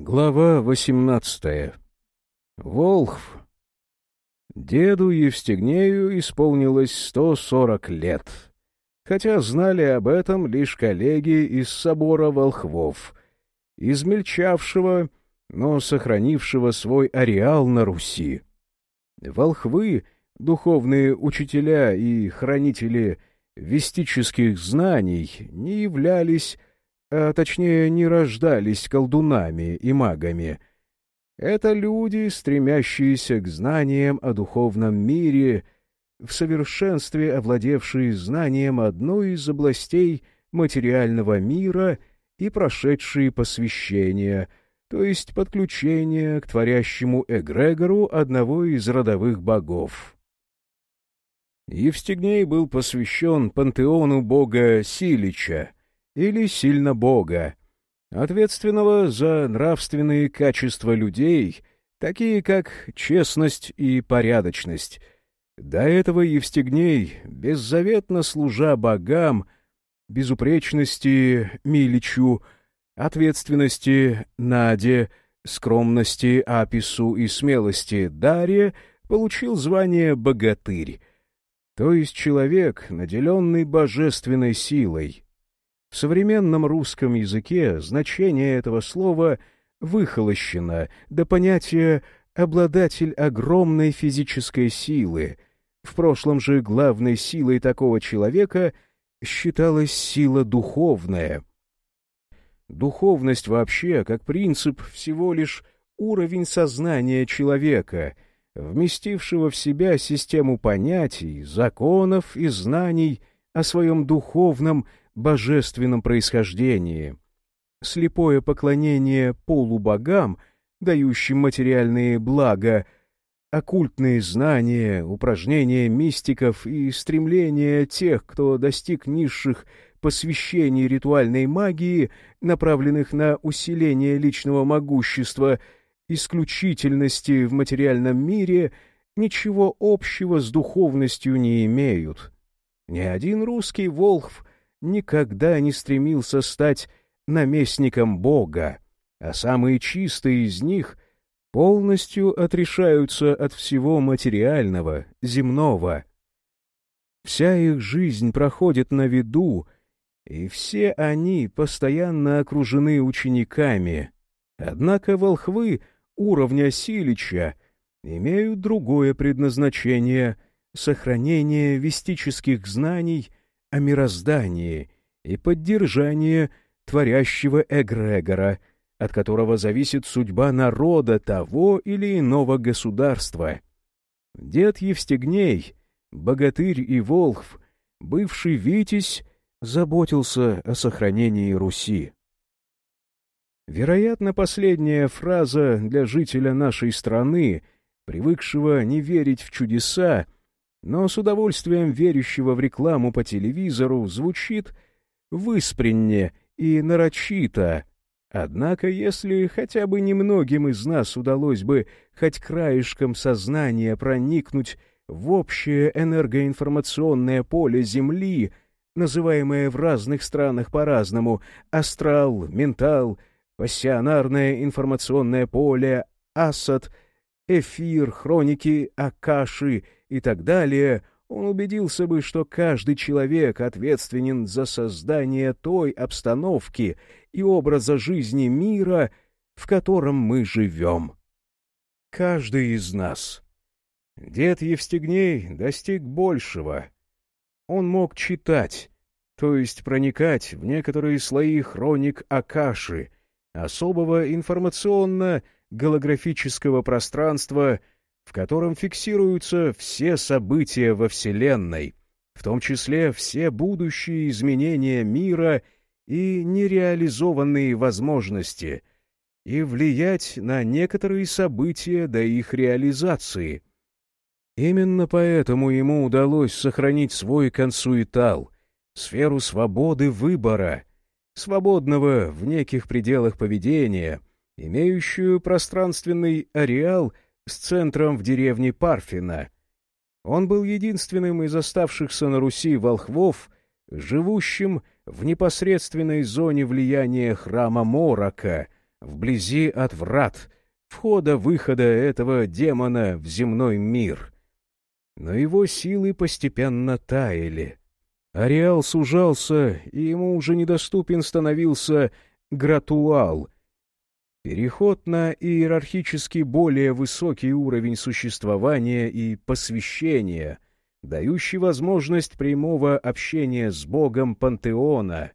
Глава восемнадцатая. Волхв. Деду Евстигнею исполнилось сто сорок лет, хотя знали об этом лишь коллеги из собора волхвов, измельчавшего, но сохранившего свой ареал на Руси. Волхвы, духовные учителя и хранители вестических знаний, не являлись а точнее не рождались колдунами и магами. Это люди, стремящиеся к знаниям о духовном мире, в совершенстве овладевшие знанием одной из областей материального мира и прошедшие посвящение, то есть подключение к творящему эгрегору одного из родовых богов. Евстигней был посвящен пантеону бога Силича — или сильно Бога, ответственного за нравственные качества людей, такие как честность и порядочность. До этого Евстигней, беззаветно служа богам, безупречности Миличу, ответственности Наде, скромности Апису и смелости Дарье, получил звание «богатырь», то есть человек, наделенный божественной силой, в современном русском языке значение этого слова выхолощено до понятия «обладатель огромной физической силы». В прошлом же главной силой такого человека считалась сила духовная. Духовность вообще, как принцип, всего лишь уровень сознания человека, вместившего в себя систему понятий, законов и знаний о своем духовном, божественном происхождении. Слепое поклонение полубогам, дающим материальные блага, оккультные знания, упражнения мистиков и стремления тех, кто достиг низших посвящений ритуальной магии, направленных на усиление личного могущества, исключительности в материальном мире, ничего общего с духовностью не имеют. Ни один русский волхв никогда не стремился стать наместником Бога, а самые чистые из них полностью отрешаются от всего материального, земного. Вся их жизнь проходит на виду, и все они постоянно окружены учениками. Однако волхвы уровня Силича имеют другое предназначение — сохранение вестических знаний о мироздании и поддержание творящего эгрегора, от которого зависит судьба народа того или иного государства. Дед Евстигней, богатырь и волхв, бывший Витязь, заботился о сохранении Руси. Вероятно, последняя фраза для жителя нашей страны, привыкшего не верить в чудеса, но с удовольствием верящего в рекламу по телевизору звучит выспренне и нарочито. Однако, если хотя бы немногим из нас удалось бы хоть краешком сознания проникнуть в общее энергоинформационное поле Земли, называемое в разных странах по-разному астрал, ментал, пассионарное информационное поле, асад, эфир, хроники, акаши — и так далее, он убедился бы, что каждый человек ответственен за создание той обстановки и образа жизни мира, в котором мы живем. Каждый из нас. Дед Евстигней достиг большего. Он мог читать, то есть проникать в некоторые слои хроник Акаши, особого информационно-голографического пространства — в котором фиксируются все события во Вселенной, в том числе все будущие изменения мира и нереализованные возможности, и влиять на некоторые события до их реализации. Именно поэтому ему удалось сохранить свой консуитал, сферу свободы выбора, свободного в неких пределах поведения, имеющую пространственный ареал — с центром в деревне Парфина. Он был единственным из оставшихся на Руси волхвов, живущим в непосредственной зоне влияния храма Морока, вблизи от врат, входа-выхода этого демона в земной мир. Но его силы постепенно таяли. Ареал сужался, и ему уже недоступен становился гратуал — Переход на иерархически более высокий уровень существования и посвящения, дающий возможность прямого общения с Богом Пантеона.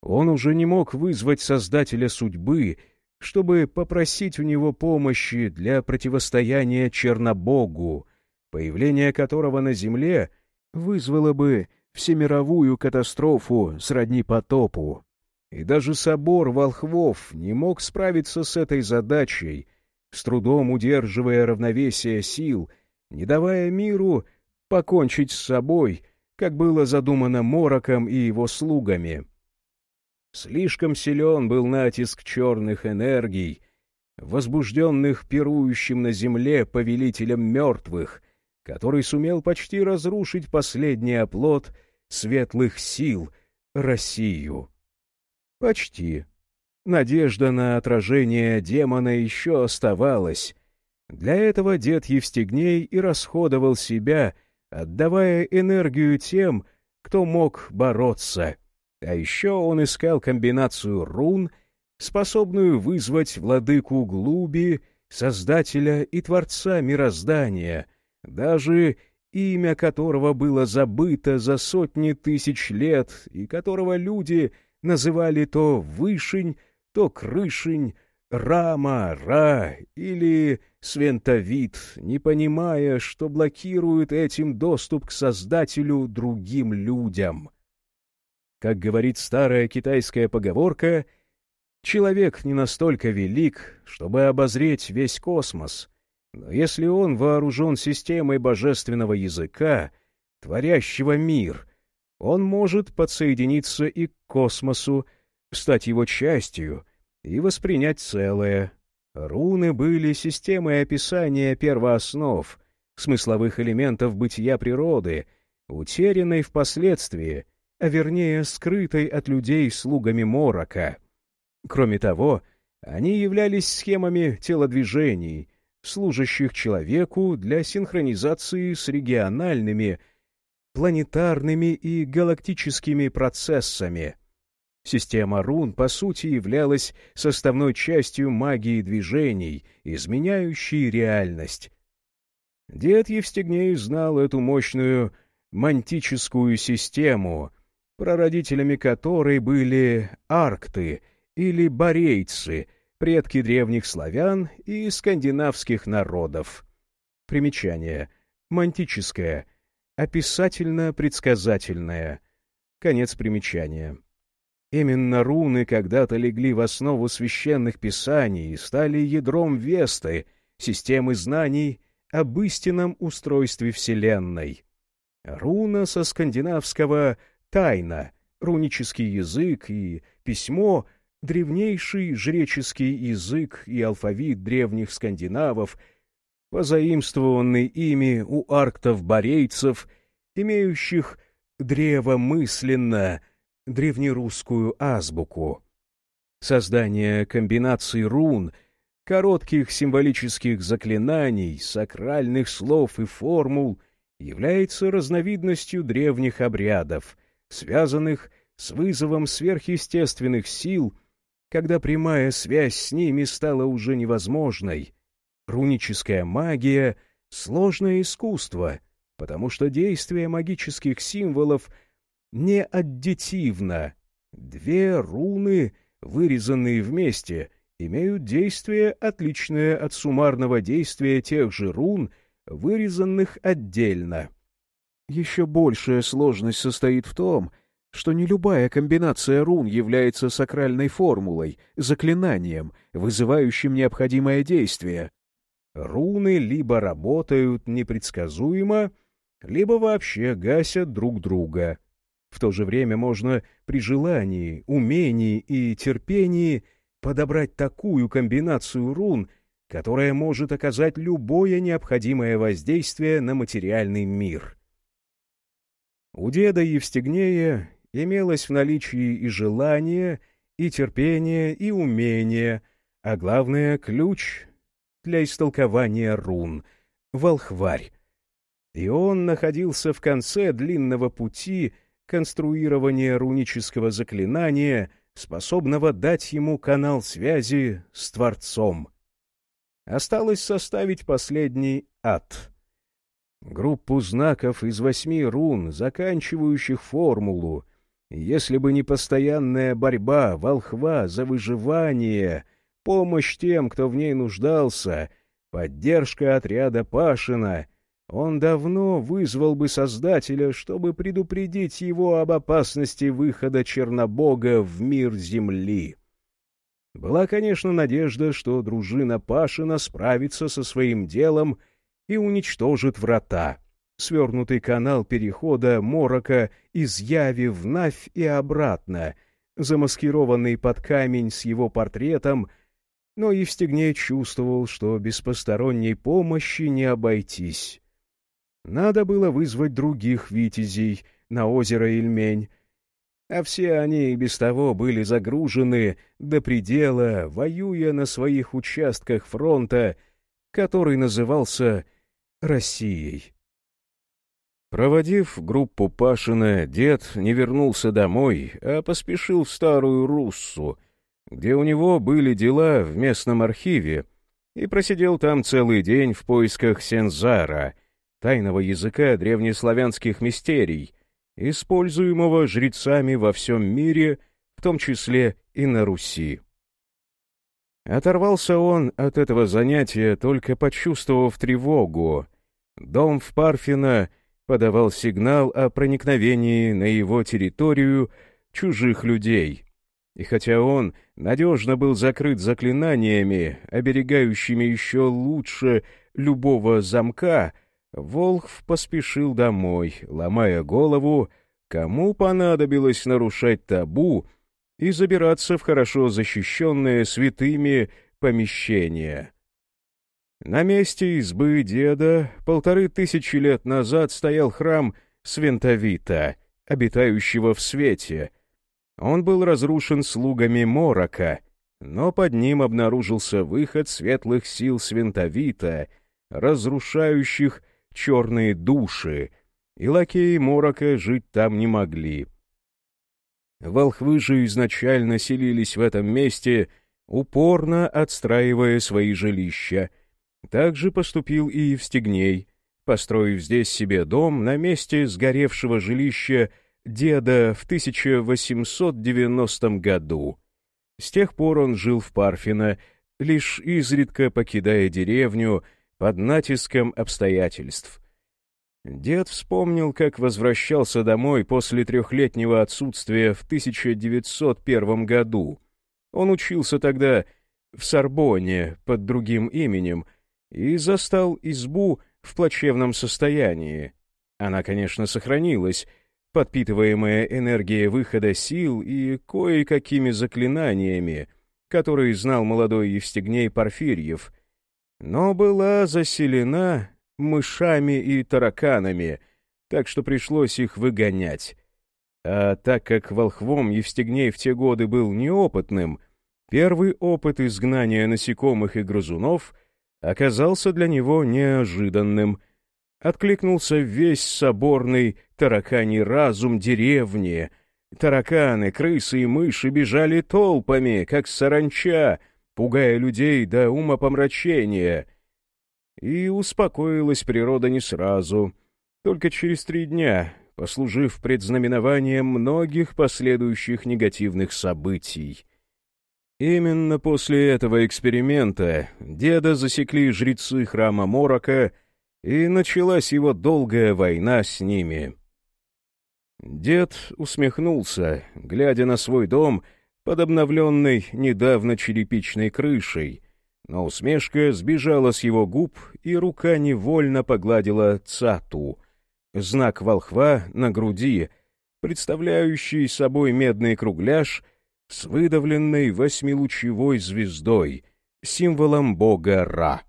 Он уже не мог вызвать Создателя судьбы, чтобы попросить у него помощи для противостояния Чернобогу, появление которого на Земле вызвало бы всемировую катастрофу сродни потопу. И даже собор волхвов не мог справиться с этой задачей, с трудом удерживая равновесие сил, не давая миру покончить с собой, как было задумано Мороком и его слугами. Слишком силен был натиск черных энергий, возбужденных пирующим на земле повелителем мертвых, который сумел почти разрушить последний оплот светлых сил — Россию. Почти. Надежда на отражение демона еще оставалась. Для этого дед Евстигней и расходовал себя, отдавая энергию тем, кто мог бороться. А еще он искал комбинацию рун, способную вызвать владыку глуби, создателя и творца мироздания, даже имя которого было забыто за сотни тысяч лет и которого люди — называли то Вышень, то Крышень, Рама, Ра или Свентовид, не понимая, что блокируют этим доступ к Создателю другим людям. Как говорит старая китайская поговорка, человек не настолько велик, чтобы обозреть весь космос, но если он вооружен системой божественного языка, творящего мир — он может подсоединиться и к космосу, стать его частью и воспринять целое. Руны были системой описания первооснов, смысловых элементов бытия природы, утерянной впоследствии, а вернее скрытой от людей слугами Морока. Кроме того, они являлись схемами телодвижений, служащих человеку для синхронизации с региональными, планетарными и галактическими процессами. Система рун, по сути, являлась составной частью магии движений, изменяющей реальность. Дед Евстигней знал эту мощную мантическую систему, прародителями которой были аркты или борейцы, предки древних славян и скандинавских народов. Примечание. Мантическое — описательно-предсказательное. Конец примечания. Именно руны когда-то легли в основу священных писаний и стали ядром Весты, системы знаний об истинном устройстве Вселенной. Руна со скандинавского «тайна», рунический язык и письмо — древнейший жреческий язык и алфавит древних скандинавов — позаимствованный ими у арктов-борейцев, имеющих древомысленно древнерусскую азбуку. Создание комбинаций рун, коротких символических заклинаний, сакральных слов и формул является разновидностью древних обрядов, связанных с вызовом сверхъестественных сил, когда прямая связь с ними стала уже невозможной, Руническая магия — сложное искусство, потому что действие магических символов не аддитивно. Две руны, вырезанные вместе, имеют действие, отличное от суммарного действия тех же рун, вырезанных отдельно. Еще большая сложность состоит в том, что не любая комбинация рун является сакральной формулой, заклинанием, вызывающим необходимое действие. Руны либо работают непредсказуемо, либо вообще гасят друг друга. В то же время можно при желании, умении и терпении подобрать такую комбинацию рун, которая может оказать любое необходимое воздействие на материальный мир. У деда Евстигнея имелось в наличии и желание, и терпение, и умение, а главное — ключ для истолкования рун — волхварь. И он находился в конце длинного пути конструирования рунического заклинания, способного дать ему канал связи с Творцом. Осталось составить последний ад. Группу знаков из восьми рун, заканчивающих формулу. Если бы не постоянная борьба волхва за выживание, помощь тем, кто в ней нуждался, поддержка отряда Пашина, он давно вызвал бы Создателя, чтобы предупредить его об опасности выхода Чернобога в мир Земли. Была, конечно, надежда, что дружина Пашина справится со своим делом и уничтожит врата, свернутый канал перехода Морока из Яви в Навь и обратно, замаскированный под камень с его портретом, но Евстигней чувствовал, что без посторонней помощи не обойтись. Надо было вызвать других витязей на озеро Ильмень, а все они и без того были загружены до предела, воюя на своих участках фронта, который назывался Россией. Проводив группу Пашина, дед не вернулся домой, а поспешил в Старую Руссу, где у него были дела в местном архиве, и просидел там целый день в поисках Сензара, тайного языка древнеславянских мистерий, используемого жрецами во всем мире, в том числе и на Руси. Оторвался он от этого занятия, только почувствовав тревогу. Дом в Парфино подавал сигнал о проникновении на его территорию чужих людей. И хотя он надежно был закрыт заклинаниями, оберегающими еще лучше любого замка, Волхв поспешил домой, ломая голову, кому понадобилось нарушать табу и забираться в хорошо защищенные святыми помещения. На месте избы деда полторы тысячи лет назад стоял храм Свентовита, обитающего в свете. Он был разрушен слугами Морока, но под ним обнаружился выход светлых сил Свентовита, разрушающих черные души, и лакеи Морока жить там не могли. Волхвы же изначально селились в этом месте, упорно отстраивая свои жилища. Так же поступил и Евстигней, построив здесь себе дом на месте сгоревшего жилища деда в 1890 году. С тех пор он жил в Парфино, лишь изредка покидая деревню под натиском обстоятельств. Дед вспомнил, как возвращался домой после трехлетнего отсутствия в 1901 году. Он учился тогда в Сорбоне под другим именем и застал избу в плачевном состоянии. Она, конечно, сохранилась, подпитываемая энергией выхода сил и кое-какими заклинаниями, которые знал молодой Евстигней Порфирьев, но была заселена мышами и тараканами, так что пришлось их выгонять. А так как волхвом Евстигней в те годы был неопытным, первый опыт изгнания насекомых и грызунов оказался для него неожиданным. Откликнулся весь соборный тараканий разум деревни. Тараканы, крысы и мыши бежали толпами, как саранча, пугая людей до умопомрачения. И успокоилась природа не сразу, только через три дня, послужив предзнаменованием многих последующих негативных событий. Именно после этого эксперимента деда засекли жрецы храма Морока, и началась его долгая война с ними. Дед усмехнулся, глядя на свой дом — под обновленной недавно черепичной крышей, но усмешка сбежала с его губ, и рука невольно погладила цату, знак волхва на груди, представляющий собой медный кругляш с выдавленной восьмилучевой звездой, символом бога Ра.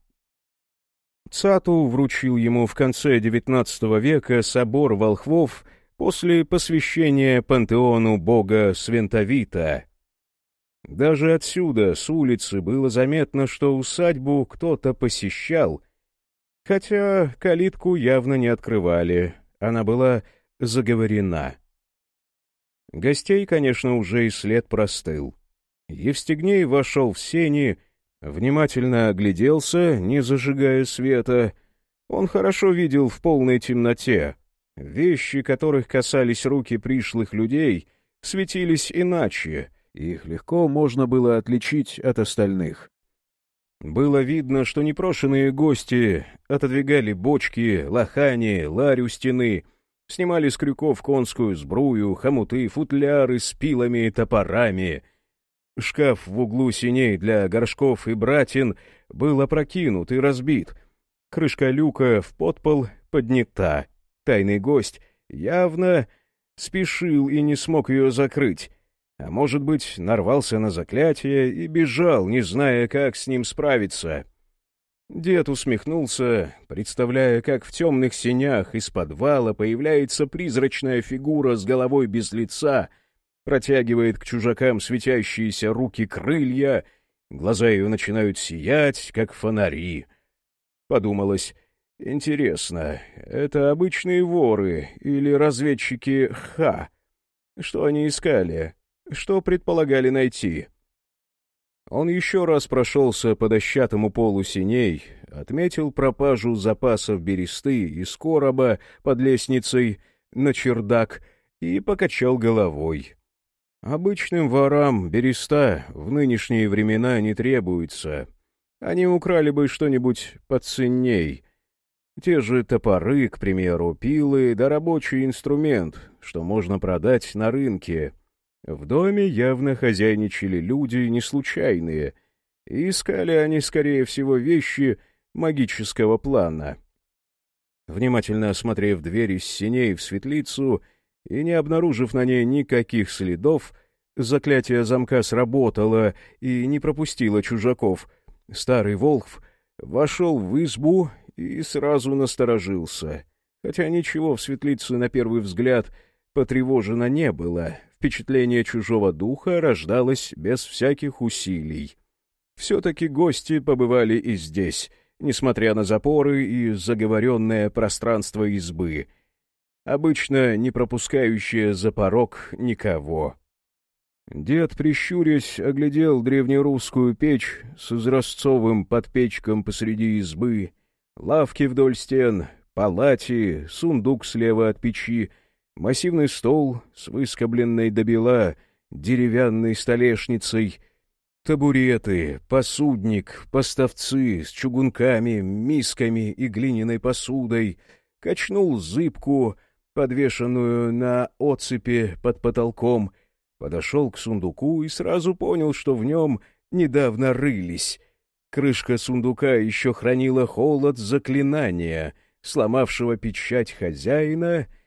Цату вручил ему в конце XIX века собор волхвов после посвящения пантеону бога Свентовита, Даже отсюда, с улицы, было заметно, что усадьбу кто-то посещал, хотя калитку явно не открывали, она была заговорена. Гостей, конечно, уже и след простыл. Евстигней вошел в сени, внимательно огляделся, не зажигая света. Он хорошо видел в полной темноте. Вещи, которых касались руки пришлых людей, светились иначе, их легко можно было отличить от остальных. Было видно, что непрошенные гости отодвигали бочки, лохани, ларь у стены, снимали с крюков конскую сбрую, хомуты, футляры с пилами и топорами. Шкаф в углу синей для горшков и братин был опрокинут и разбит. Крышка люка в подпол поднята. Тайный гость явно спешил и не смог ее закрыть. А может быть, нарвался на заклятие и бежал, не зная, как с ним справиться. Дед усмехнулся, представляя, как в темных сенях из подвала появляется призрачная фигура с головой без лица, протягивает к чужакам светящиеся руки крылья, глаза ее начинают сиять, как фонари. Подумалось, интересно, это обычные воры или разведчики Ха? Что они искали? что предполагали найти. Он еще раз прошелся по дощатому полу синей, отметил пропажу запасов бересты из короба под лестницей на чердак и покачал головой. Обычным ворам береста в нынешние времена не требуется. Они украли бы что-нибудь поценней. Те же топоры, к примеру, пилы да рабочий инструмент, что можно продать на рынке — в доме явно хозяйничали люди не случайные, и искали они, скорее всего, вещи магического плана. Внимательно осмотрев дверь из синей в светлицу и не обнаружив на ней никаких следов, заклятие замка сработало и не пропустило чужаков. Старый Волхв вошел в избу и сразу насторожился, хотя ничего в светлице на первый взгляд потревожено не было, впечатление чужого духа рождалось без всяких усилий. Все-таки гости побывали и здесь, несмотря на запоры и заговоренное пространство избы, обычно не пропускающее за порог никого. Дед, прищурясь, оглядел древнерусскую печь с изразцовым подпечком посреди избы, лавки вдоль стен, палати, сундук слева от печи — Массивный стол с выскобленной до бела деревянной столешницей, табуреты, посудник, поставцы с чугунками, мисками и глиняной посудой, качнул зыбку, подвешенную на оцепи под потолком, подошел к сундуку и сразу понял, что в нем недавно рылись. Крышка сундука еще хранила холод заклинания, сломавшего печать хозяина —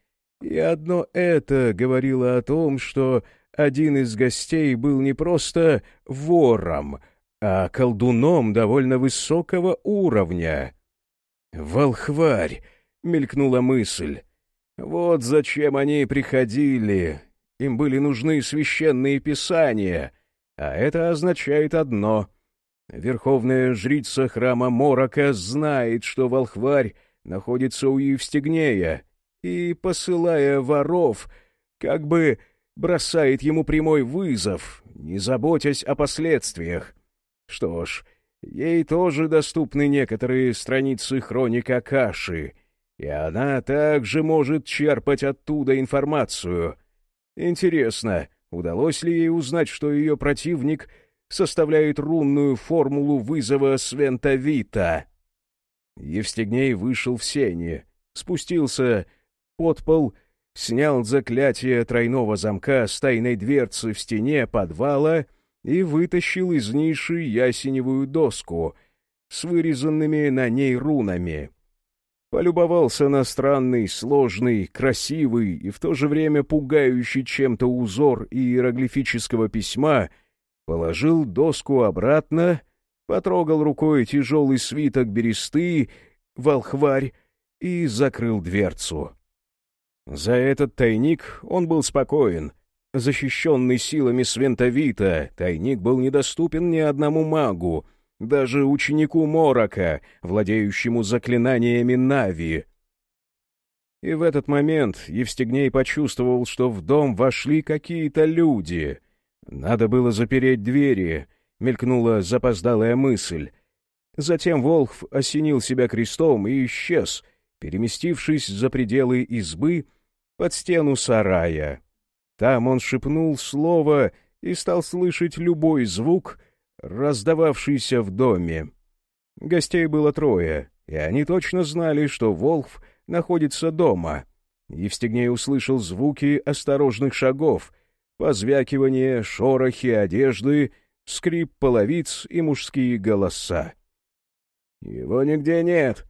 и одно это говорило о том, что один из гостей был не просто вором, а колдуном довольно высокого уровня. «Волхварь!» — мелькнула мысль. «Вот зачем они приходили. Им были нужны священные писания, а это означает одно. Верховная жрица храма Морока знает, что волхварь находится у Евстигнея, и, посылая воров, как бы бросает ему прямой вызов, не заботясь о последствиях. Что ж, ей тоже доступны некоторые страницы хроник Акаши, и она также может черпать оттуда информацию. Интересно, удалось ли ей узнать, что ее противник составляет рунную формулу вызова Свентовита? Евстигней вышел в сене, спустился под пол, снял заклятие тройного замка с тайной дверцы в стене подвала и вытащил из ниши ясеневую доску с вырезанными на ней рунами. Полюбовался на странный, сложный, красивый и в то же время пугающий чем-то узор иероглифического письма, положил доску обратно, потрогал рукой тяжелый свиток бересты, волхварь и закрыл дверцу. За этот тайник он был спокоен. Защищенный силами Свентовита, тайник был недоступен ни одному магу, даже ученику Морока, владеющему заклинаниями Нави. И в этот момент Евстигней почувствовал, что в дом вошли какие-то люди. Надо было запереть двери, мелькнула запоздалая мысль. Затем Волхв осенил себя крестом и исчез, переместившись за пределы избы под стену сарая. Там он шепнул слово и стал слышать любой звук, раздававшийся в доме. Гостей было трое, и они точно знали, что Волхв находится дома. Евстигней услышал звуки осторожных шагов, позвякивание, шорохи одежды, скрип половиц и мужские голоса. «Его нигде нет!»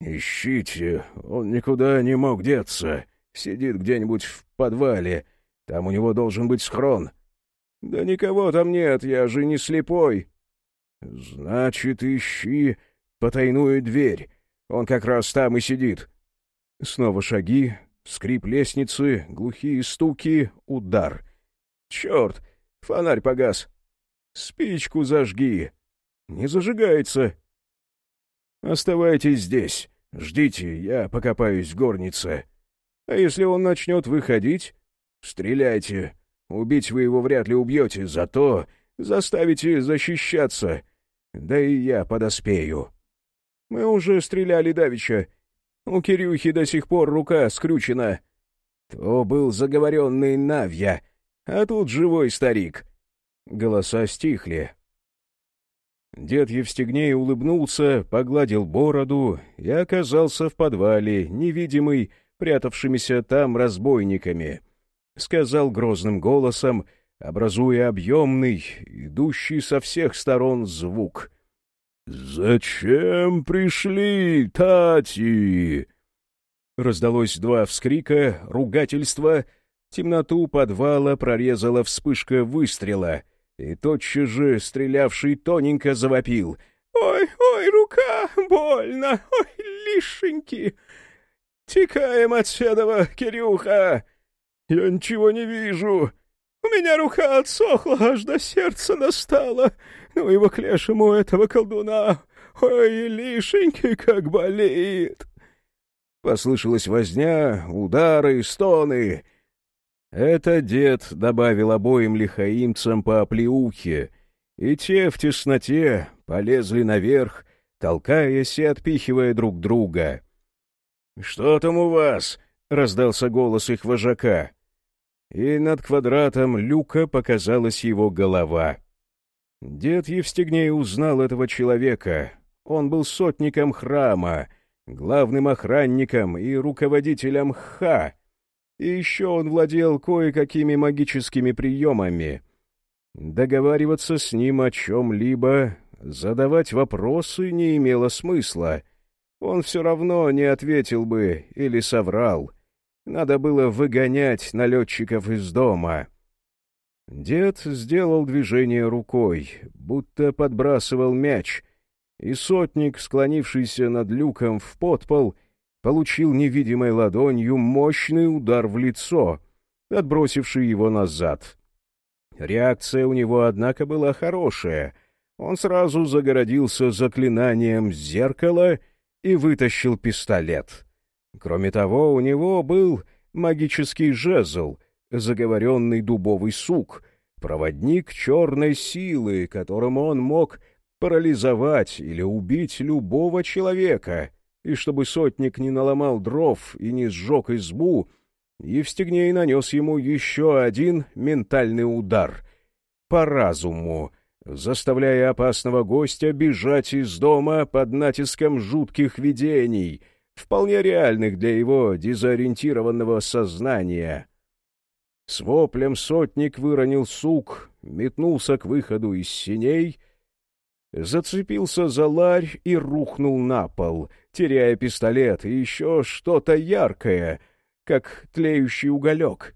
«Ищите, он никуда не мог деться. Сидит где-нибудь в подвале. Там у него должен быть схрон». «Да никого там нет, я же не слепой». «Значит, ищи потайную дверь. Он как раз там и сидит». Снова шаги, скрип лестницы, глухие стуки, удар. «Черт! Фонарь погас! Спичку зажги!» «Не зажигается!» «Оставайтесь здесь. Ждите, я покопаюсь в горнице. А если он начнет выходить, стреляйте. Убить вы его вряд ли убьете, зато заставите защищаться. Да и я подоспею. Мы уже стреляли давеча. У Кирюхи до сих пор рука скрючена. То был заговоренный Навья, а тут живой старик. Голоса стихли. Дед Евстигней улыбнулся, погладил бороду и оказался в подвале, невидимый, прятавшимися там разбойниками. Сказал грозным голосом, образуя объемный, идущий со всех сторон звук. «Зачем пришли, Тати?» Раздалось два вскрика, ругательства. Темноту подвала прорезала вспышка выстрела — и тотчас же стрелявший тоненько завопил. «Ой, ой, рука, больно, ой, лишеньки! Текаем отседова, Кирюха! Я ничего не вижу! У меня рука отсохла, аж до сердца настала! Ну его к лешему этого колдуна! Ой, лишеньки, как болит!» Послышалась возня, удары, стоны — это дед добавил обоим лихаимцам по оплеухе, и те в тесноте полезли наверх, толкаясь и отпихивая друг друга. «Что там у вас?» — раздался голос их вожака. И над квадратом люка показалась его голова. Дед Евстигней узнал этого человека. Он был сотником храма, главным охранником и руководителем ха, и еще он владел кое-какими магическими приемами. Договариваться с ним о чем-либо, задавать вопросы не имело смысла. Он все равно не ответил бы или соврал. Надо было выгонять налетчиков из дома. Дед сделал движение рукой, будто подбрасывал мяч, и сотник, склонившийся над люком в подпол, — получил невидимой ладонью мощный удар в лицо, отбросивший его назад. Реакция у него, однако, была хорошая. Он сразу загородился заклинанием зеркала и вытащил пистолет. Кроме того, у него был магический жезл, заговоренный дубовый сук, проводник черной силы, которым он мог парализовать или убить любого человека — и чтобы сотник не наломал дров и не сжег избу, Евстигней нанес ему еще один ментальный удар по разуму, заставляя опасного гостя бежать из дома под натиском жутких видений, вполне реальных для его дезориентированного сознания. С воплем сотник выронил сук, метнулся к выходу из синей, зацепился за ларь и рухнул на пол, теряя пистолет и еще что-то яркое, как тлеющий уголек.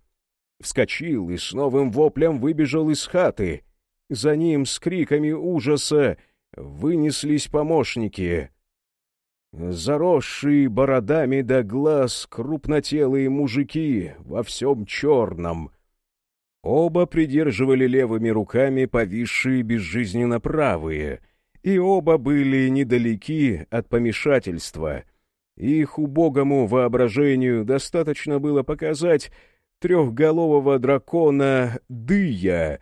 Вскочил и с новым воплем выбежал из хаты. За ним с криками ужаса вынеслись помощники. Заросшие бородами до глаз крупнотелые мужики во всем черном. Оба придерживали левыми руками повисшие безжизненно правые, и оба были недалеки от помешательства. Их убогому воображению достаточно было показать трехголового дракона Дыя.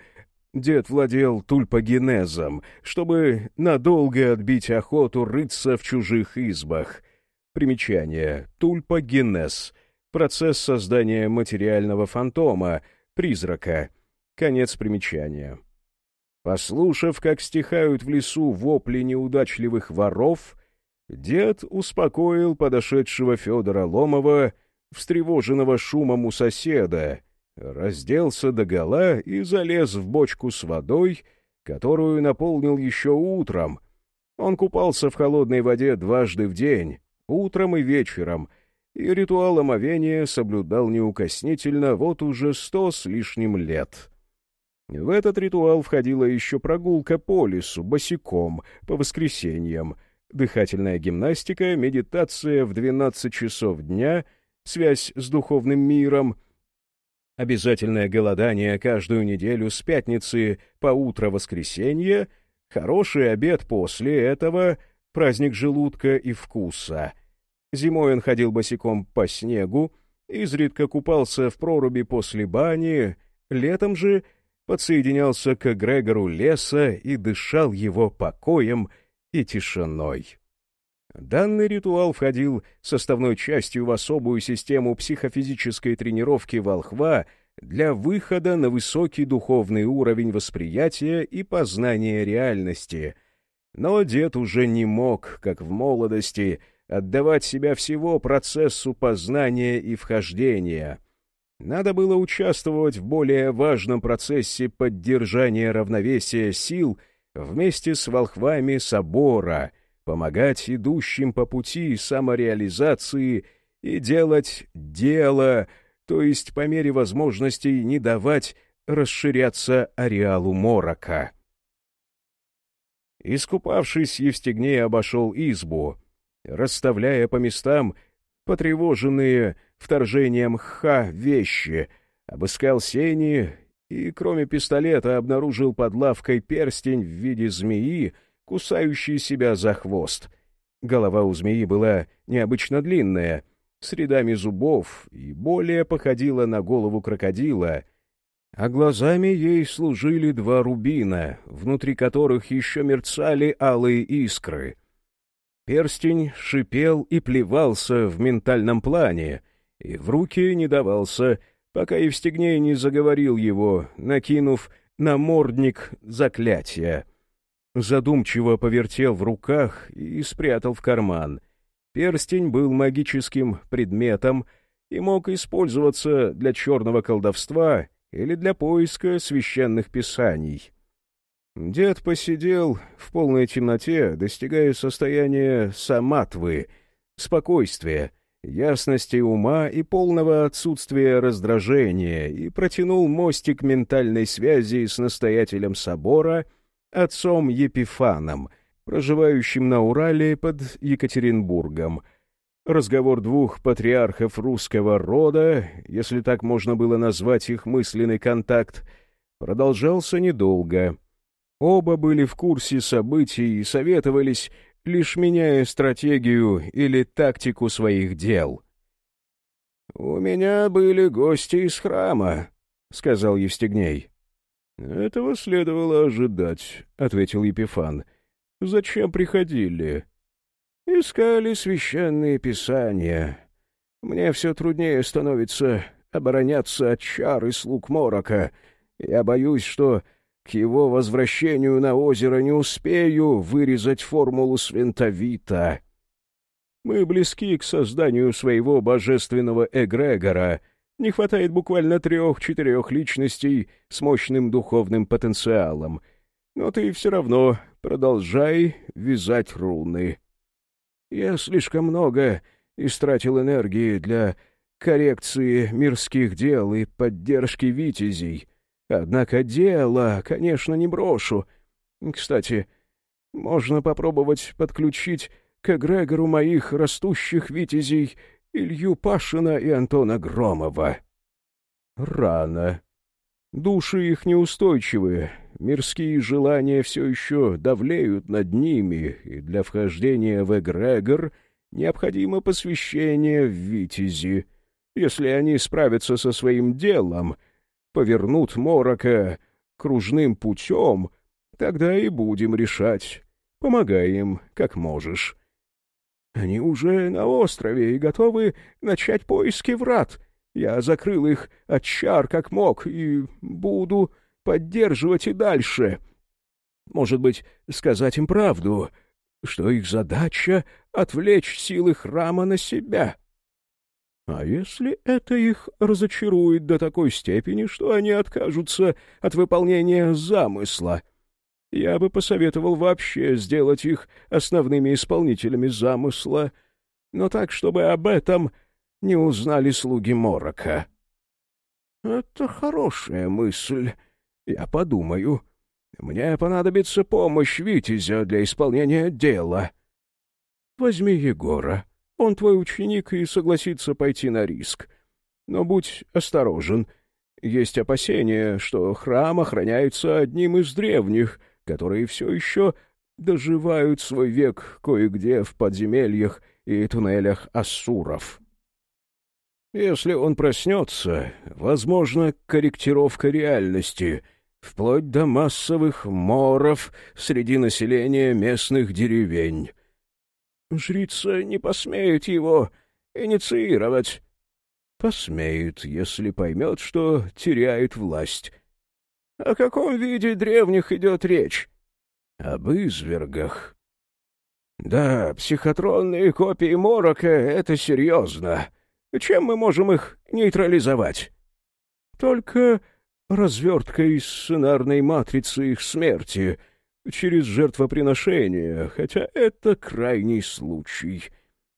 Дед владел тульпогенезом, чтобы надолго отбить охоту рыться в чужих избах. Примечание. Тульпогенез. Процесс создания материального фантома — призрака. Конец примечания. Послушав, как стихают в лесу вопли неудачливых воров, дед успокоил подошедшего Федора Ломова, встревоженного шумом у соседа, разделся догола и залез в бочку с водой, которую наполнил еще утром. Он купался в холодной воде дважды в день, утром и вечером — и ритуал омовения соблюдал неукоснительно вот уже сто с лишним лет. В этот ритуал входила еще прогулка по лесу босиком по воскресеньям, дыхательная гимнастика, медитация в 12 часов дня, связь с духовным миром, обязательное голодание каждую неделю с пятницы по утро воскресенья, хороший обед после этого, праздник желудка и вкуса — Зимой он ходил босиком по снегу, изредка купался в проруби после бани, летом же подсоединялся к Грегору леса и дышал его покоем и тишиной. Данный ритуал входил составной частью в особую систему психофизической тренировки волхва для выхода на высокий духовный уровень восприятия и познания реальности. Но дед уже не мог, как в молодости, отдавать себя всего процессу познания и вхождения. Надо было участвовать в более важном процессе поддержания равновесия сил вместе с волхвами собора, помогать идущим по пути самореализации и делать дело, то есть по мере возможностей не давать расширяться ареалу морока. Искупавшись, Евстигней обошел избу — расставляя по местам потревоженные вторжением ха вещи, обыскал сени и, кроме пистолета, обнаружил под лавкой перстень в виде змеи, кусающей себя за хвост. Голова у змеи была необычно длинная, с рядами зубов, и более походила на голову крокодила, а глазами ей служили два рубина, внутри которых еще мерцали алые искры. Перстень шипел и плевался в ментальном плане, и в руки не давался, пока Евстигней не заговорил его, накинув намордник заклятия. Задумчиво повертел в руках и спрятал в карман. Перстень был магическим предметом и мог использоваться для черного колдовства или для поиска священных писаний. Дед посидел в полной темноте, достигая состояния саматвы, спокойствия, ясности ума и полного отсутствия раздражения, и протянул мостик ментальной связи с настоятелем собора, отцом Епифаном, проживающим на Урале под Екатеринбургом. Разговор двух патриархов русского рода, если так можно было назвать их мысленный контакт, продолжался недолго — Оба были в курсе событий и советовались, лишь меняя стратегию или тактику своих дел. «У меня были гости из храма», — сказал Евстигней. «Этого следовало ожидать», — ответил Епифан. «Зачем приходили?» «Искали священные писания. Мне все труднее становится обороняться от чар и слуг Морока. Я боюсь, что к его возвращению на озеро не успею вырезать формулу свинтовита. Мы близки к созданию своего божественного эгрегора. Не хватает буквально трех-четырех личностей с мощным духовным потенциалом. Но ты все равно продолжай вязать руны. Я слишком много истратил энергии для коррекции мирских дел и поддержки витязей. Однако дело, конечно, не брошу. Кстати, можно попробовать подключить к эгрегору моих растущих витязей Илью Пашина и Антона Громова. Рано. Души их неустойчивы, мирские желания все еще давлеют над ними, и для вхождения в эгрегор необходимо посвящение в Витязи. Если они справятся со своим делом, повернут Морока кружным путем, тогда и будем решать. Помогай им, как можешь. Они уже на острове и готовы начать поиски врат. Я закрыл их от чар как мог и буду поддерживать и дальше. Может быть, сказать им правду, что их задача — отвлечь силы храма на себя. А если это их разочарует до такой степени, что они откажутся от выполнения замысла? Я бы посоветовал вообще сделать их основными исполнителями замысла, но так, чтобы об этом не узнали слуги Морока. — Это хорошая мысль. Я подумаю. Мне понадобится помощь Витязя для исполнения дела. Возьми Егора. Он твой ученик и согласится пойти на риск. Но будь осторожен. Есть опасения, что храм охраняется одним из древних, которые все еще доживают свой век кое-где в подземельях и туннелях ассуров. Если он проснется, возможно, корректировка реальности, вплоть до массовых моров среди населения местных деревень. Жрица не посмеет его инициировать. Посмеет, если поймет, что теряет власть. О каком виде древних идет речь? Об извергах. Да, психотронные копии Морока — это серьезно. Чем мы можем их нейтрализовать? Только разверткой сценарной матрицы их смерти, через жертвоприношение, хотя это крайний случай.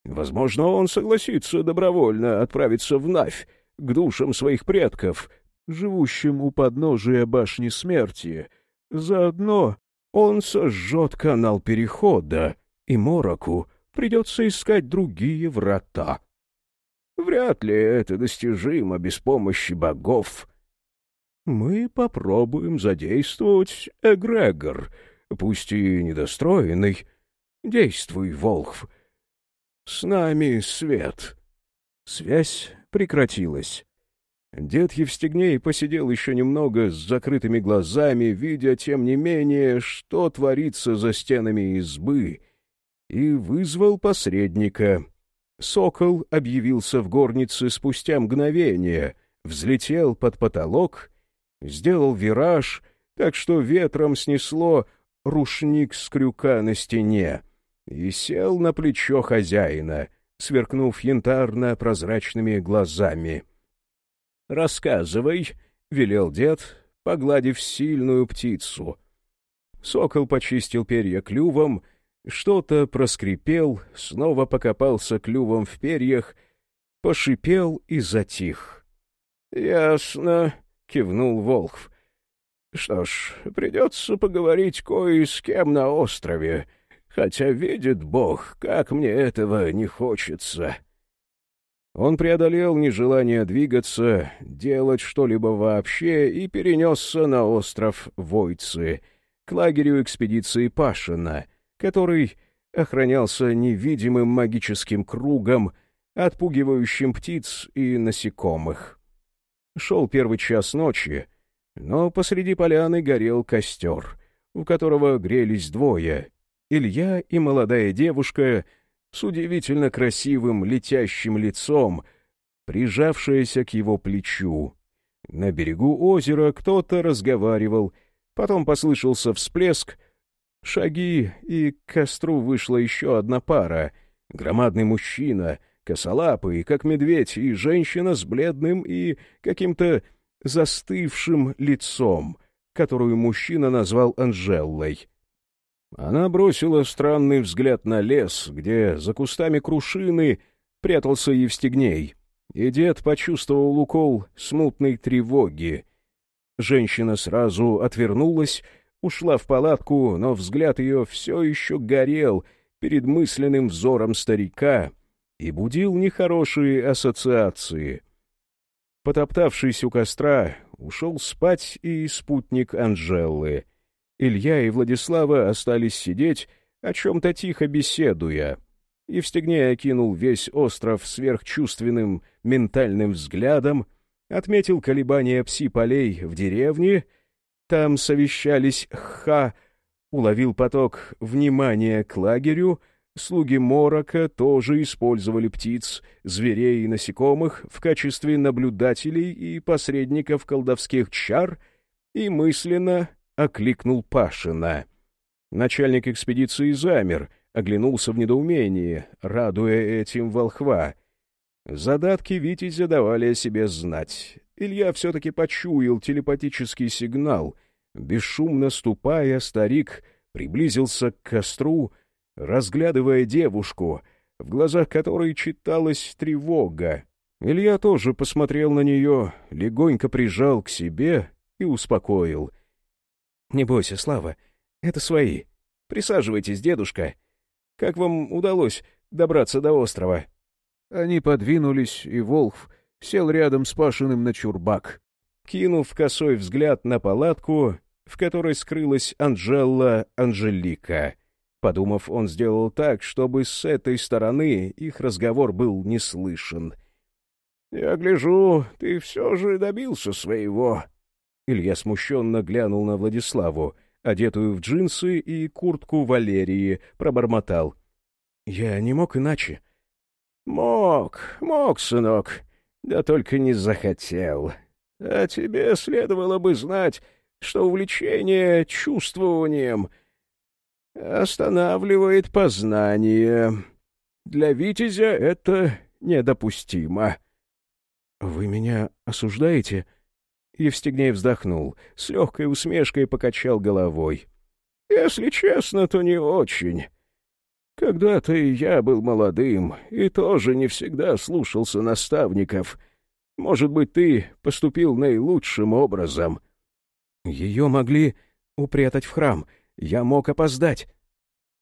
Возможно, он согласится добровольно отправиться в Навь, к душам своих предков, живущим у подножия башни смерти. Заодно он сожжет канал перехода, и Мороку придется искать другие врата. Вряд ли это достижимо без помощи богов. Мы попробуем задействовать эгрегор, пусть и недостроенный. Действуй, Волхв. С нами свет. Связь прекратилась. Дед Евстигней посидел еще немного с закрытыми глазами, видя, тем не менее, что творится за стенами избы, и вызвал посредника — Сокол объявился в горнице спустя мгновение, взлетел под потолок, сделал вираж, так что ветром снесло рушник с крюка на стене, и сел на плечо хозяина, сверкнув янтарно-прозрачными глазами. — Рассказывай, — велел дед, погладив сильную птицу. Сокол почистил перья клювом, что-то проскрипел, снова покопался клювом в перьях, пошипел и затих. — Ясно, — кивнул Волхв. — Что ж, придется поговорить кое с кем на острове, хотя видит Бог, как мне этого не хочется. Он преодолел нежелание двигаться, делать что-либо вообще и перенесся на остров Войцы, к лагерю экспедиции Пашина — который охранялся невидимым магическим кругом, отпугивающим птиц и насекомых. Шел первый час ночи, но посреди поляны горел костер, у которого грелись двое — Илья и молодая девушка с удивительно красивым летящим лицом, прижавшаяся к его плечу. На берегу озера кто-то разговаривал, потом послышался всплеск — Шаги, и к костру вышла еще одна пара. Громадный мужчина, косолапый, как медведь, и женщина с бледным и каким-то застывшим лицом, которую мужчина назвал Анжеллой. Она бросила странный взгляд на лес, где за кустами крушины прятался Евстигней, и дед почувствовал укол смутной тревоги. Женщина сразу отвернулась ушла в палатку, но взгляд ее все еще горел перед мысленным взором старика и будил нехорошие ассоциации. Потоптавшись у костра, ушел спать и спутник Анжелы. Илья и Владислава остались сидеть, о чем-то тихо беседуя. Евстигней окинул весь остров сверхчувственным ментальным взглядом, отметил колебания пси-полей в деревне, там совещались ха, уловил поток внимания к лагерю, слуги Морока тоже использовали птиц, зверей и насекомых в качестве наблюдателей и посредников колдовских чар и мысленно окликнул Пашина. Начальник экспедиции замер, оглянулся в недоумении, радуя этим волхва. Задатки Витязя давали о себе знать. Илья все-таки почуял телепатический сигнал. Бесшумно ступая, старик приблизился к костру, разглядывая девушку, в глазах которой читалась тревога. Илья тоже посмотрел на нее, легонько прижал к себе и успокоил. — Не бойся, Слава, это свои. Присаживайтесь, дедушка. Как вам удалось добраться до острова? Они подвинулись, и Волхв сел рядом с Пашиным на чурбак. Кинув косой взгляд на палатку, в которой скрылась Анжела Анжелика. Подумав, он сделал так, чтобы с этой стороны их разговор был не слышен. — Я гляжу, ты все же добился своего. Илья смущенно глянул на Владиславу, одетую в джинсы и куртку Валерии, пробормотал. — Я не мог иначе. — Мог, мог, сынок, да только не захотел. А тебе следовало бы знать, что увлечение чувствованием останавливает познание. Для Витязя это недопустимо. — Вы меня осуждаете? Евстигней вздохнул, с легкой усмешкой покачал головой. — Если честно, то не очень. Когда-то и я был молодым и тоже не всегда слушался наставников. Может быть, ты поступил наилучшим образом — ее могли упрятать в храм. Я мог опоздать.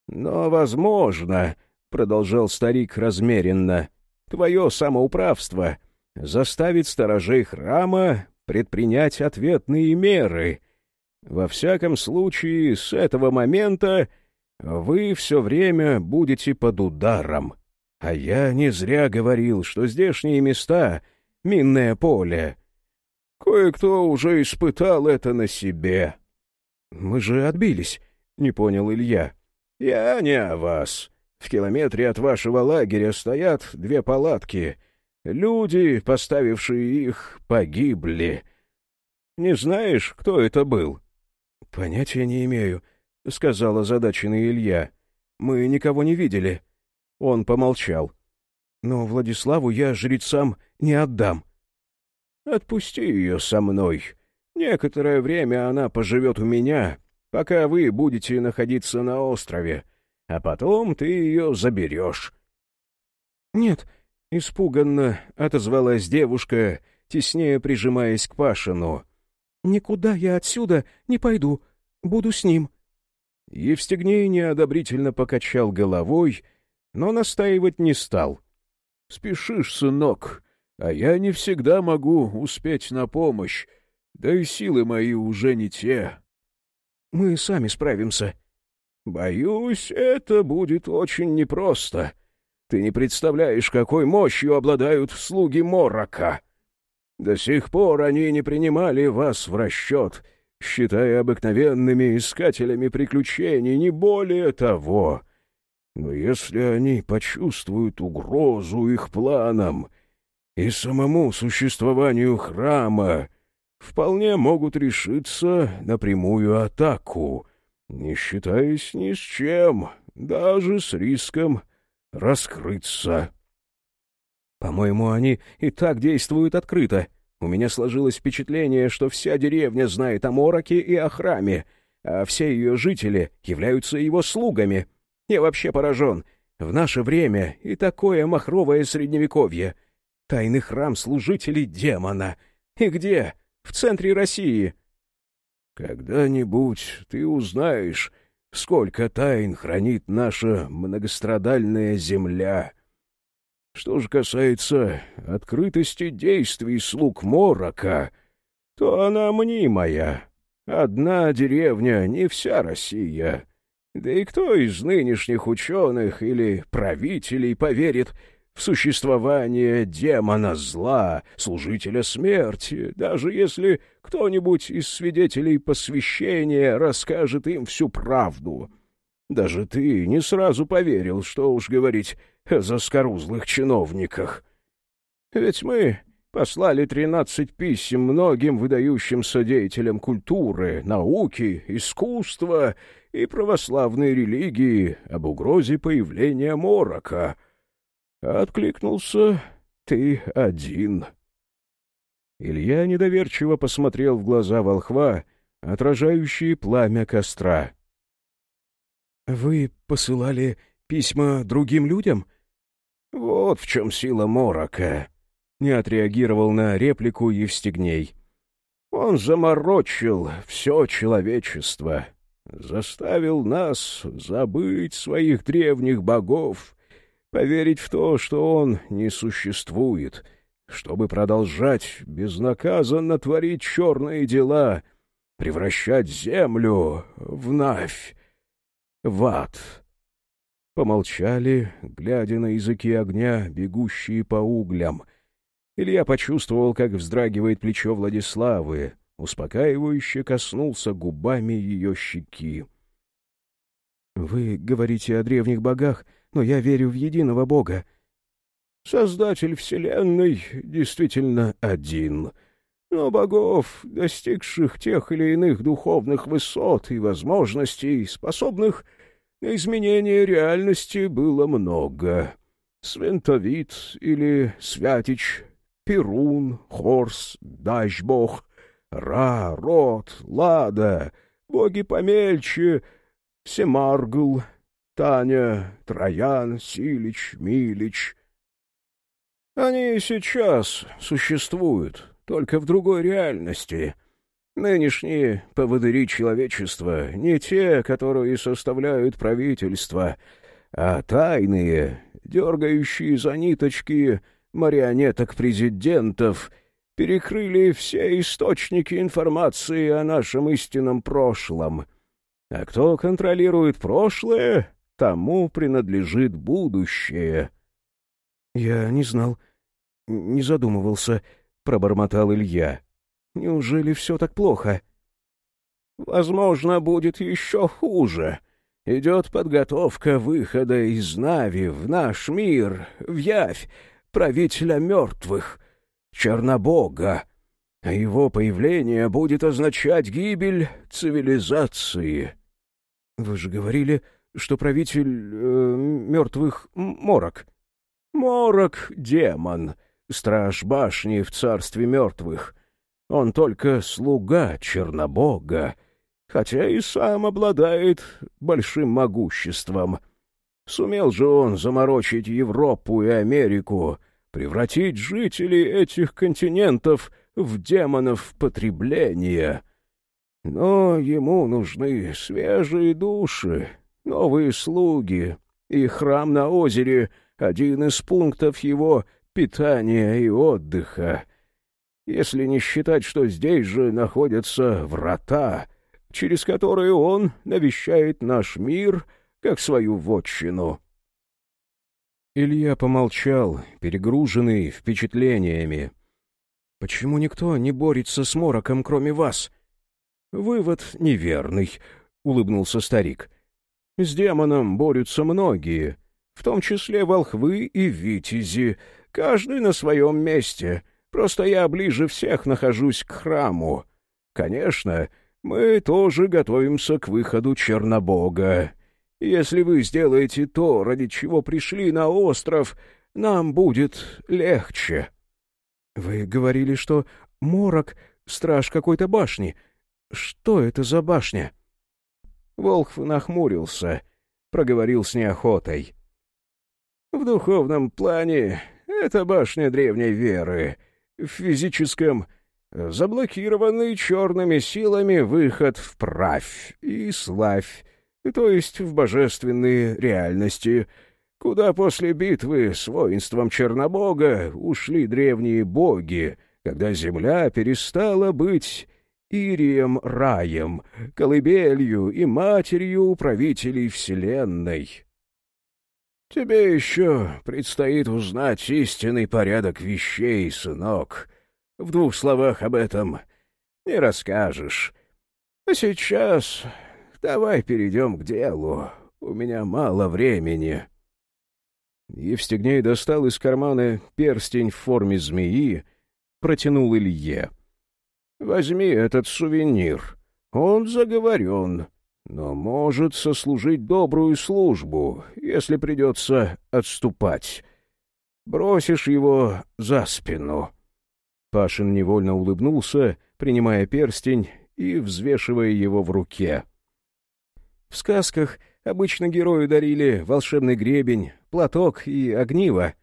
Но, возможно, — продолжал старик размеренно, — твое самоуправство заставит сторожей храма предпринять ответные меры. Во всяком случае, с этого момента вы все время будете под ударом. А я не зря говорил, что здешние места — минное поле. Кое-кто уже испытал это на себе. — Мы же отбились, — не понял Илья. — Я не о вас. В километре от вашего лагеря стоят две палатки. Люди, поставившие их, погибли. Не знаешь, кто это был? — Понятия не имею, — сказал озадаченный Илья. — Мы никого не видели. Он помолчал. — Но Владиславу я жрецам не отдам. Отпусти ее со мной. Некоторое время она поживет у меня, пока вы будете находиться на острове, а потом ты ее заберешь». «Нет», — испуганно отозвалась девушка, теснее прижимаясь к Пашину. «Никуда я отсюда не пойду. Буду с ним». Евстигней неодобрительно покачал головой, но настаивать не стал. «Спешишь, сынок а я не всегда могу успеть на помощь, да и силы мои уже не те. Мы сами справимся. Боюсь, это будет очень непросто. Ты не представляешь, какой мощью обладают слуги Морока. До сих пор они не принимали вас в расчет, считая обыкновенными искателями приключений, не более того. Но если они почувствуют угрозу их планам и самому существованию храма вполне могут решиться на прямую атаку, не считаясь ни с чем, даже с риском раскрыться. По-моему, они и так действуют открыто. У меня сложилось впечатление, что вся деревня знает о Мороке и о храме, а все ее жители являются его слугами. Я вообще поражен. В наше время и такое махровое средневековье — Тайный храм служителей демона. И где? В центре России. Когда-нибудь ты узнаешь, сколько тайн хранит наша многострадальная земля. Что же касается открытости действий слуг Морока, то она мнимая. Одна деревня, не вся Россия. Да и кто из нынешних ученых или правителей поверит в существование демона зла, служителя смерти, даже если кто-нибудь из свидетелей посвящения расскажет им всю правду? Даже ты не сразу поверил, что уж говорить о заскорузлых чиновниках. Ведь мы послали тринадцать писем многим выдающимся деятелям культуры, науки, искусства и православной религии об угрозе появления морока. Откликнулся ты один. Илья недоверчиво посмотрел в глаза волхва, отражающие пламя костра. — Вы посылали письма другим людям? — Вот в чем сила морока не отреагировал на реплику Евстигней. Он заморочил все человечество, заставил нас забыть своих древних богов, поверить в то, что он не существует, чтобы продолжать безнаказанно творить черные дела, превращать землю в навь, в ад. Помолчали, глядя на языки огня, бегущие по углям — Илья почувствовал, как вздрагивает плечо Владиславы, успокаивающе коснулся губами ее щеки. — Вы говорите о древних богах, но я верю в единого бога. Создатель Вселенной действительно один, но богов, достигших тех или иных духовных высот и возможностей, способных на изменение реальности, было много. Свентовит или Святич Перун, Хорс, Дашбог, Ра, Рот, Лада, боги помельче, Семаргл, Таня, Троян, Силич, Милич. Они сейчас существуют, только в другой реальности. Нынешние поводыри человечества не те, которые составляют правительство, а тайные, дергающие за ниточки — марионеток президентов перекрыли все источники информации о нашем истинном прошлом. А кто контролирует прошлое, тому принадлежит будущее. — Я не знал, не задумывался, — пробормотал Илья. — Неужели все так плохо? — Возможно, будет еще хуже. Идет подготовка выхода из Нави в наш мир, в Явь, правителя мертвых, Чернобога, а его появление будет означать гибель цивилизации. — Вы же говорили, что правитель э, мертвых — Морок. — Морок — демон, страж башни в царстве мертвых. Он только слуга Чернобога, хотя и сам обладает большим могуществом — Сумел же он заморочить Европу и Америку, превратить жителей этих континентов в демонов потребления. Но ему нужны свежие души, новые слуги, и храм на озере — один из пунктов его питания и отдыха. Если не считать, что здесь же находятся врата, через которые он навещает наш мир — как свою вотчину. Илья помолчал, перегруженный впечатлениями. «Почему никто не борется с мороком, кроме вас?» «Вывод неверный», — улыбнулся старик. «С демоном борются многие, в том числе волхвы и витязи, каждый на своем месте. Просто я ближе всех нахожусь к храму. Конечно, мы тоже готовимся к выходу Чернобога. Если вы сделаете то, ради чего пришли на остров, нам будет легче». «Вы говорили, что Морок — страж какой-то башни. Что это за башня?» Волхв нахмурился, проговорил с неохотой. «В духовном плане это башня древней веры, в физическом — заблокированный черными силами выход в правь и славь, то есть в божественные реальности, куда после битвы с воинством Чернобога ушли древние боги, когда земля перестала быть Ирием раем, колыбелью и матерью правителей Вселенной. Тебе еще предстоит узнать истинный порядок вещей, сынок. В двух словах об этом не расскажешь. А сейчас давай перейдем к делу. У меня мало времени. Евстигней достал из кармана перстень в форме змеи, протянул Илье. — Возьми этот сувенир. Он заговорен, но может сослужить добрую службу, если придется отступать. Бросишь его за спину. Пашин невольно улыбнулся, принимая перстень и взвешивая его в руке. В сказках обычно герою дарили волшебный гребень, платок и огниво.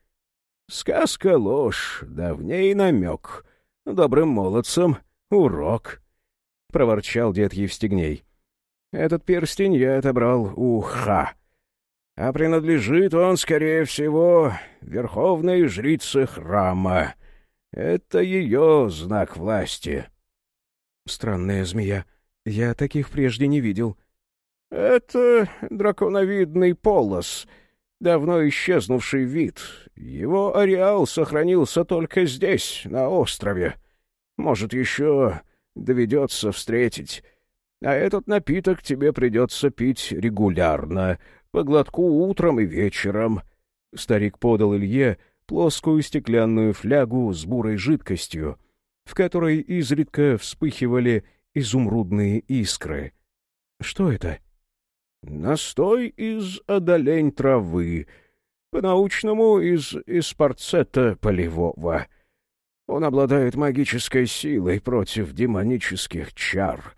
Сказка — ложь, давней намек. Добрым молодцам — урок, — проворчал дед Евстигней. Этот перстень я отобрал у Ха. А принадлежит он, скорее всего, верховной жрице храма. Это ее знак власти. Странная змея. Я таких прежде не видел. Это драконовидный полос, давно исчезнувший вид. Его ареал сохранился только здесь, на острове. Может, еще доведется встретить. А этот напиток тебе придется пить регулярно, по глотку утром и вечером. Старик подал Илье плоскую стеклянную флягу с бурой жидкостью, в которой изредка вспыхивали изумрудные искры. Что это? Настой из одолень травы, по-научному из эспарцета полевого. Он обладает магической силой против демонических чар.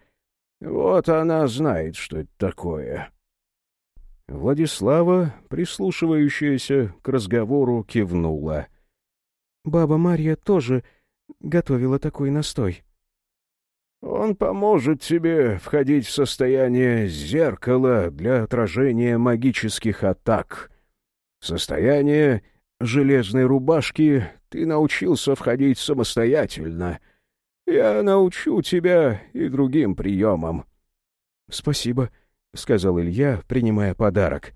Вот она знает, что это такое. Владислава, прислушивающаяся к разговору, кивнула. «Баба Марья тоже готовила такой настой». «Он поможет тебе входить в состояние зеркала для отражения магических атак. Состояние железной рубашки ты научился входить самостоятельно. Я научу тебя и другим приемам». «Спасибо», — сказал Илья, принимая подарок.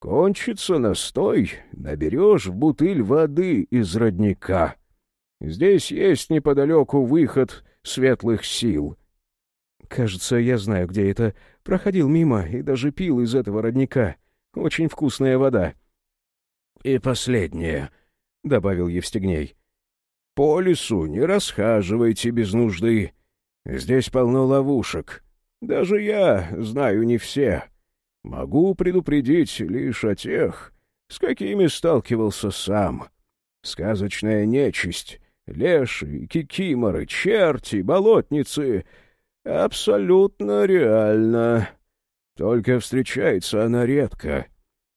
«Кончится настой, наберешь бутыль воды из родника. Здесь есть неподалеку выход светлых сил». «Кажется, я знаю, где это. Проходил мимо и даже пил из этого родника. Очень вкусная вода». «И последнее», — добавил Евстигней. «По лесу не расхаживайте без нужды. Здесь полно ловушек». Даже я знаю не все. Могу предупредить лишь о тех, с какими сталкивался сам. Сказочная нечисть, леши, кикиморы, черти, болотницы — абсолютно реально. Только встречается она редко,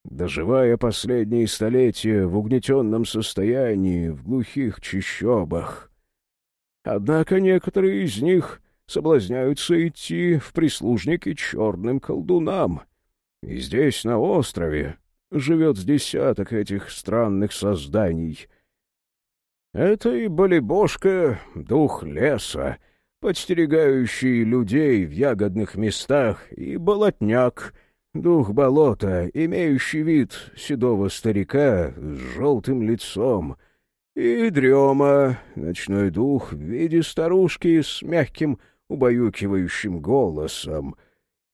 доживая последние столетия в угнетенном состоянии в глухих чащобах. Однако некоторые из них соблазняются идти в прислужники черным колдунам. И здесь, на острове, живет с десяток этих странных созданий. Это и болебошка, дух леса, подстерегающий людей в ягодных местах, и болотняк, дух болота, имеющий вид седого старика с желтым лицом, и дрема, ночной дух в виде старушки с мягким убаюкивающим голосом,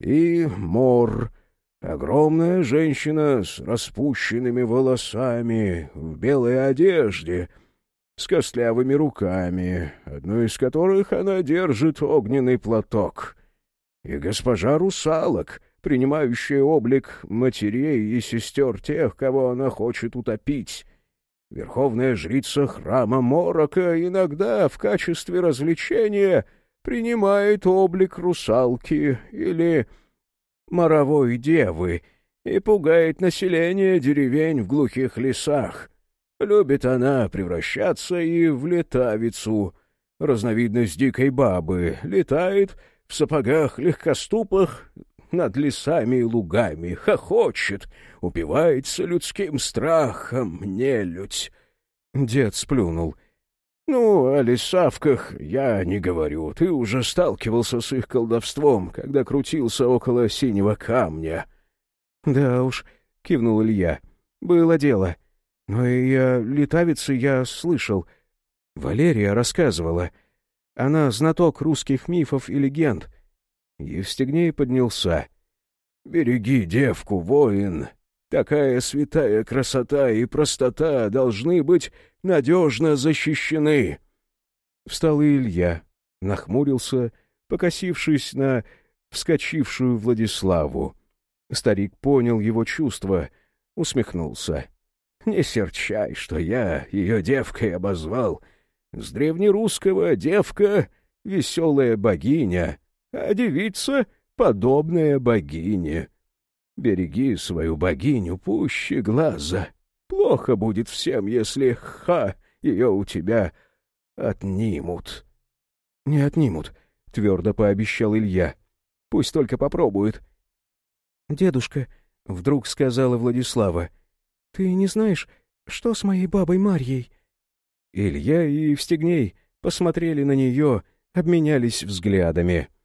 и Мор, огромная женщина с распущенными волосами, в белой одежде, с костлявыми руками, одну из которых она держит огненный платок, и госпожа русалок, принимающая облик матерей и сестер тех, кого она хочет утопить, Верховная жрица храма Морока иногда в качестве развлечения — принимает облик русалки или моровой девы и пугает население деревень в глухих лесах. Любит она превращаться и в летавицу, разновидность дикой бабы, летает в сапогах-легкоступах над лесами и лугами, хохочет, упивается людским страхом, нелюдь. Дед сплюнул. Ну, о лесавках я не говорю. Ты уже сталкивался с их колдовством, когда крутился около синего камня. — Да уж, — кивнул Илья, — было дело. Но и о летавице я слышал. Валерия рассказывала. Она знаток русских мифов и легенд. Евстигней поднялся. — Береги девку, воин. Такая святая красота и простота должны быть надежно защищены. Встал и Илья, нахмурился, покосившись на вскочившую Владиславу. Старик понял его чувства, усмехнулся. — Не серчай, что я ее девкой обозвал. С древнерусского девка — веселая богиня, а девица — подобная богине. Береги свою богиню пуще глаза. Плохо будет всем, если ха ее у тебя отнимут. — Не отнимут, — твердо пообещал Илья. — Пусть только попробует. — Дедушка, — вдруг сказала Владислава, — ты не знаешь, что с моей бабой Марьей? Илья и Евстигней посмотрели на нее, обменялись взглядами. —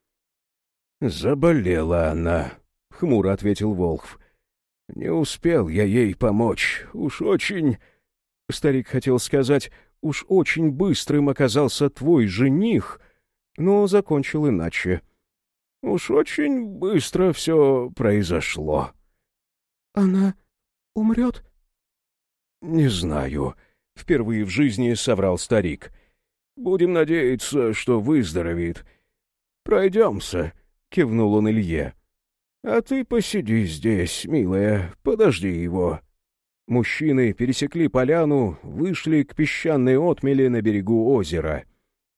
Заболела она, — хмуро ответил Волхв. — Не успел я ей помочь. Уж очень... Старик хотел сказать, уж очень быстрым оказался твой жених, но закончил иначе. Уж очень быстро все произошло. — Она умрет? — Не знаю, — впервые в жизни соврал старик. — Будем надеяться, что выздоровеет. — Пройдемся, — кивнул он Илье. — А ты посиди здесь, милая, подожди его. Мужчины пересекли поляну, вышли к песчаной отмели на берегу озера.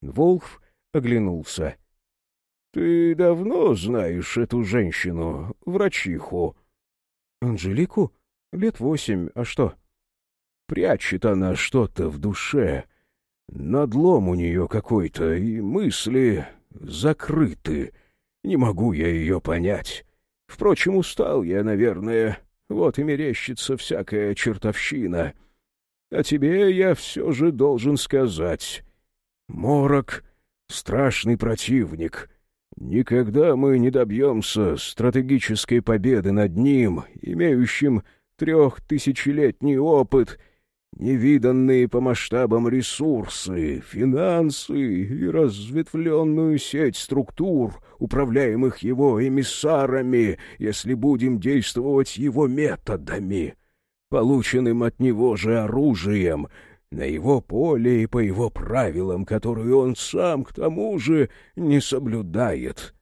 Волхв оглянулся. — Ты давно знаешь эту женщину, врачиху? — Анжелику? Лет восемь, а что? — Прячет она что-то в душе. Надлом у нее какой-то, и мысли закрыты. Не могу я ее понять. Впрочем, устал я, наверное. Вот и мерещится всякая чертовщина. А тебе я все же должен сказать. Морок — страшный противник. Никогда мы не добьемся стратегической победы над ним, имеющим трехтысячелетний опыт, невиданные по масштабам ресурсы, финансы и разветвленную сеть структур, управляемых его эмиссарами, если будем действовать его методами, полученным от него же оружием, на его поле и по его правилам, которые он сам, к тому же, не соблюдает.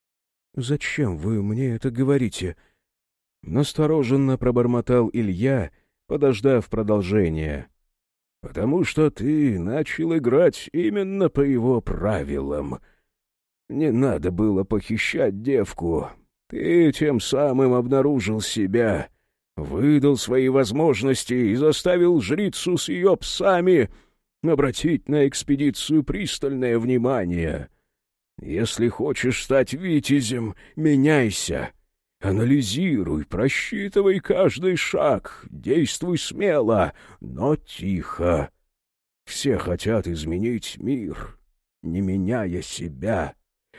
— Зачем вы мне это говорите? — настороженно пробормотал Илья, подождав продолжения. — Потому что ты начал играть именно по его правилам — не надо было похищать девку. Ты тем самым обнаружил себя, выдал свои возможности и заставил жрицу с ее псами обратить на экспедицию пристальное внимание. Если хочешь стать витязем, меняйся. Анализируй, просчитывай каждый шаг, действуй смело, но тихо. Все хотят изменить мир, не меняя себя.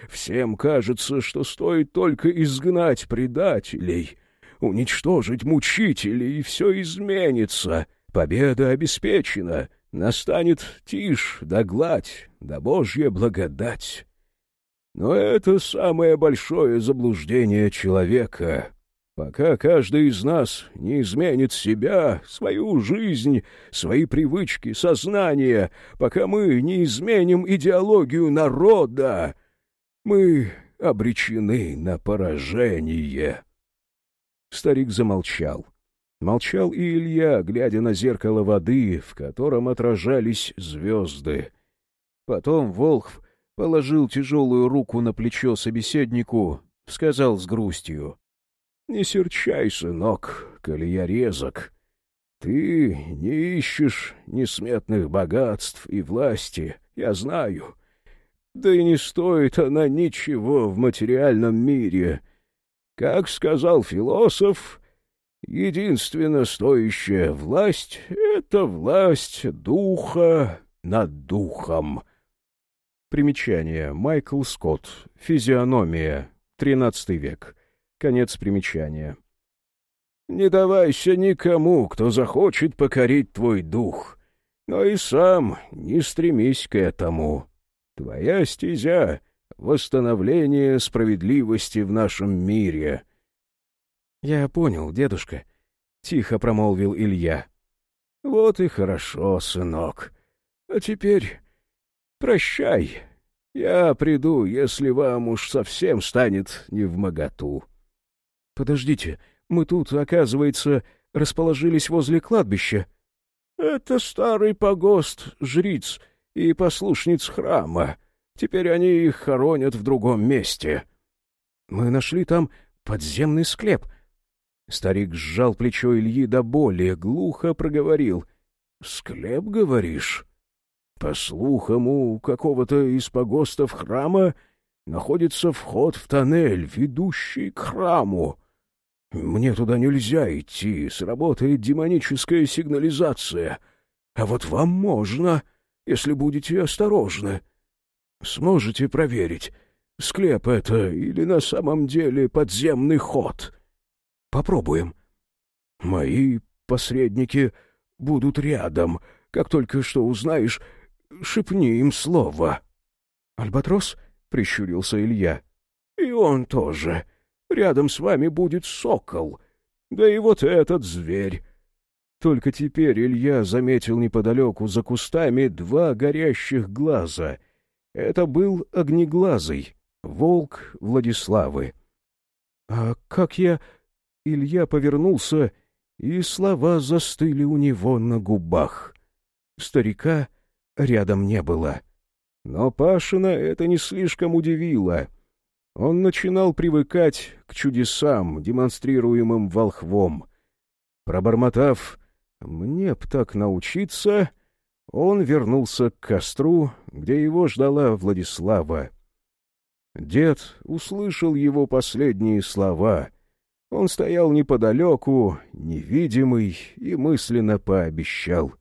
Всем кажется, что стоит только изгнать предателей, уничтожить мучителей, и все изменится. Победа обеспечена, настанет тишь да гладь, да Божья благодать. Но это самое большое заблуждение человека. Пока каждый из нас не изменит себя, свою жизнь, свои привычки, сознание, пока мы не изменим идеологию народа, мы обречены на поражение. Старик замолчал. Молчал и Илья, глядя на зеркало воды, в котором отражались звезды. Потом Волхв положил тяжелую руку на плечо собеседнику, сказал с грустью. — Не серчай, сынок, коли я резок. Ты не ищешь несметных богатств и власти, я знаю. Да и не стоит она ничего в материальном мире. Как сказал философ, единственно стоящая власть — это власть духа над духом. Примечание. Майкл Скотт. Физиономия. XIII век. Конец примечания. «Не давайся никому, кто захочет покорить твой дух, но и сам не стремись к этому. Твоя стезя — восстановление справедливости в нашем мире». «Я понял, дедушка», — тихо промолвил Илья. «Вот и хорошо, сынок. А теперь прощай. Я приду, если вам уж совсем станет невмоготу». «Подождите, мы тут, оказывается, расположились возле кладбища». «Это старый погост жриц и послушниц храма. Теперь они их хоронят в другом месте». «Мы нашли там подземный склеп». Старик сжал плечо Ильи до боли, глухо проговорил. «Склеп, говоришь?» По слухам, у какого-то из погостов храма находится вход в тоннель, ведущий к храму. Мне туда нельзя идти, сработает демоническая сигнализация. А вот вам можно, если будете осторожны. Сможете проверить, склеп это или на самом деле подземный ход? Попробуем. Мои посредники будут рядом. Как только что узнаешь, шепни им слово. «Альбатрос?» — прищурился Илья. «И он тоже. Рядом с вами будет сокол. Да и вот этот зверь». Только теперь Илья заметил неподалеку за кустами два горящих глаза. Это был огнеглазый, волк Владиславы. «А как я...» Илья повернулся, и слова застыли у него на губах. Старика рядом не было. Но Пашина это не слишком удивило — он начинал привыкать к чудесам, демонстрируемым волхвом. Пробормотав «мне б так научиться», он вернулся к костру, где его ждала Владислава. Дед услышал его последние слова. Он стоял неподалеку, невидимый, и мысленно пообещал.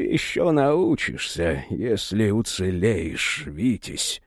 «Еще научишься, если уцелеешь, Витязь».